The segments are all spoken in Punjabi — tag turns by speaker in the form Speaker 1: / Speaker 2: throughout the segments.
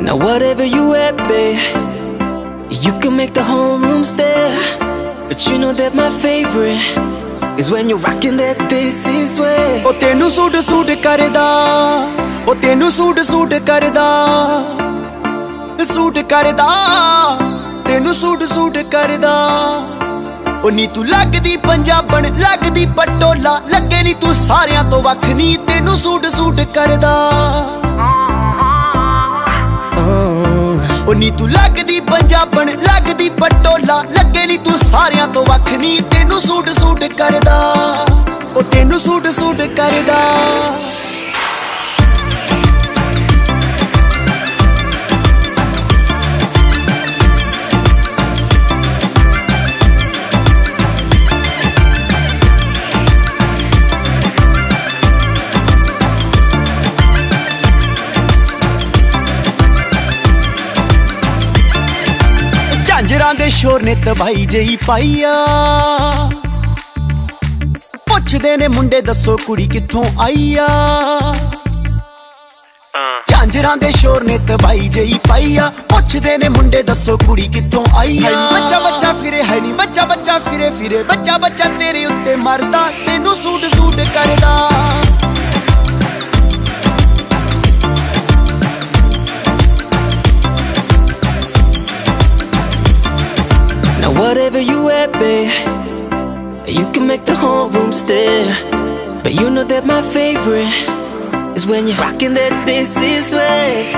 Speaker 1: Now whatever you at, babe You can make the whole room stare But you know that my favorite Is when you're rocking that this is way
Speaker 2: ਉਹ ਤੈਨੂੰ ਸੂਟ ਸੂਟ ਕਰਦਾ ਉਹ ਤੈਨੂੰ ਸੂਟ ਸੂਟ ਕਰਦਾ ਸੂਟ ਕਰਦਾ ਤੈਨੂੰ ਸੂਟ ਸੂਟ ਕਰਦਾ ਉਹ ਨੀ ਤੂੰ ਲੱਗਦੀ ਪੰਜਾਬਣ ਲੱਗਦੀ ਪਟੋਲਾ ਲੱਗੇ ਨੀ ਤੂੰ ਸਾਰਿਆਂ ਤੋਂ ਵੱਖ ਨੀ ਤੈਨੂੰ ਸੂਟ ਸੂਟ ਕਰਦਾ ਨੀ ਤੂੰ ਲੱਗਦੀ ਪੰਜਾਬਣ, ਲੱਗਦੀ ਪਟੋਲਾ। ਲੱਗੇ ਨੀ ਤੂੰ ਸਾਰਿਆਂ ਤੋਂ ਵੱਖ ਨੀ। ਤੈਨੂੰ ਸੂਟ ਸੂਟ ਕਰਦਾ। ਉਹ ਤੈਨੂੰ ਸੂਟ ਸੂਟ ਕਰਦਾ। ਦੇ ਸ਼ੋਰ ਨੇ ਤਬਾਈ ਜਈ ਪਾਈਆ ਪੁੱਛਦੇ ਨੇ ਮੁੰਡੇ ਦੱਸੋ ਕੁੜੀ ਕਿੱਥੋਂ ਆਈ ਆ? ਝਾਂਜਰਾਂ ਦੇ ਸ਼ੋਰ ਨੇ ਤਬਾਈ ਜਈ ਪਾਈਆ ਪੁੱਛਦੇ ਨੇ ਮੁੰਡੇ ਦੱਸੋ ਕੁੜੀ ਕਿੱਥੋਂ ਆਈ ਆ? ਬੱਚਾ ਬੱਚਾ ਫਿਰੇ ਹੈ ਨਹੀਂ ਬੱਚਾ ਬੱਚਾ ਫਿਰੇ ਫਿਰੇ। ਬੱਚਾ ਬੱਚਾ ਤੇਰੇ ਉੱਤੇ ਮਰਦਾ। ਤੈਨੂੰ ਸੂਟ ਸੂਟ ਕਰਦਾ।
Speaker 1: Babe You can make the whole room stare. But you know that my favorite Is when you're rocking that this is way.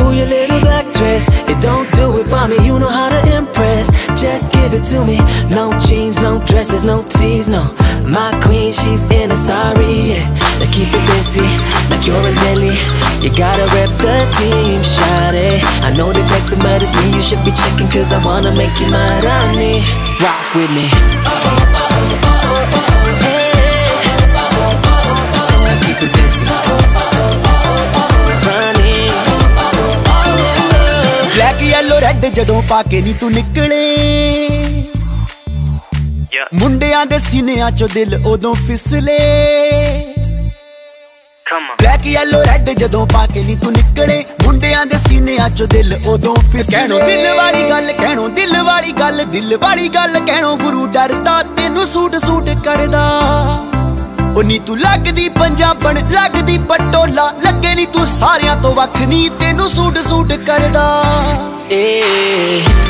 Speaker 1: Ooh, your little black dress. It don't do it for me, you know how to impress. Just give it to me. No jeans, no dresses, no tees, no. My queen, she's in a sorry, yeah Now keep it busy, like you're in Delhi You gotta rep the team, shawty I know they flexing, but it's me you should be checking Cause I wanna make you my Rani Rock with me Hey. Now keep it busy Rani
Speaker 2: black yellow red ਜਦੋਂ ਪਾ ਕੇ ਨੀ ਤੂੰ ਨਿਕਲੇ ਮੁੰਡਿਆਂ ਦੇ ਸੀਨਿਆਂ ਚੋਂ ਦਿਲ ਉਦੋਂ ਫਿਸਲੇ ਬਲੈਕ ਯੈਲੋ ਰੈੱਡ ਜਦੋਂ ਪਾ ਕੇ ਨੀ ਤੂੰ ਨਿਕਲੇ ਮੁੰਡਿਆਂ ਦੇ ਸੀਨਿਆਂ ਚੋਂ ਦਿਲ ਉਦੋਂ ਫਿਸਲੇ। ਕਹਿਣੋ ਦਿਲ ਵਾਲੀ ਗੱਲ ਕਹਿਣੋ ਦਿਲ ਵਾਲੀ ਗੱਲ ਦਿਲ ਵਾਲੀ ਗੱਲ ਕਹਿਣੋ ਗੁਰੂ ਡਰਦਾ ਤੈਨੂੰ ਸੂਟ ਸੂਟ ਕਰਦਾ। ਉਹ ਨੀ ਤੂੰ ਲੱਗਦੀ ਪੰਜਾਬਣ ਲੱਗਦੀ ਪਟੋਲਾ ਲੱਗੇ ਨੀ ਤੂੰ ਸਾਰਿਆਂ ਤੋਂ ਵੱਖ ਨੀ ਤੈਨੂੰ ਸੂਟ ਸੂਟ ਕਰਦਾ।
Speaker 1: Eh,